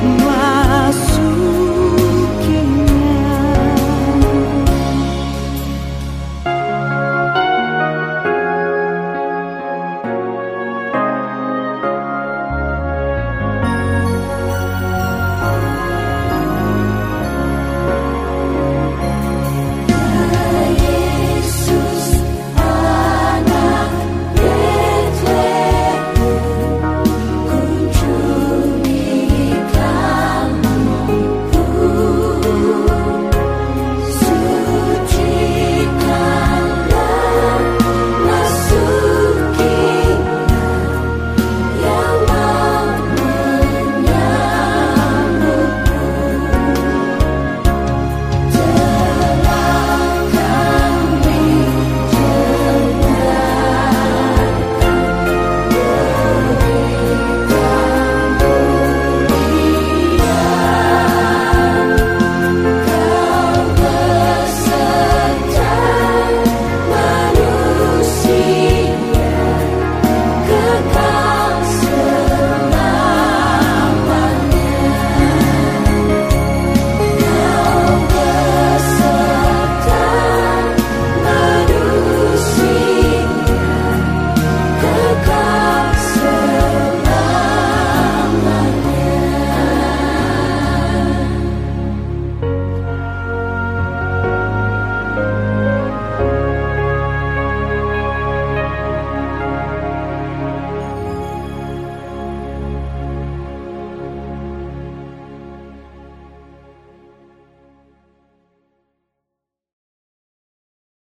him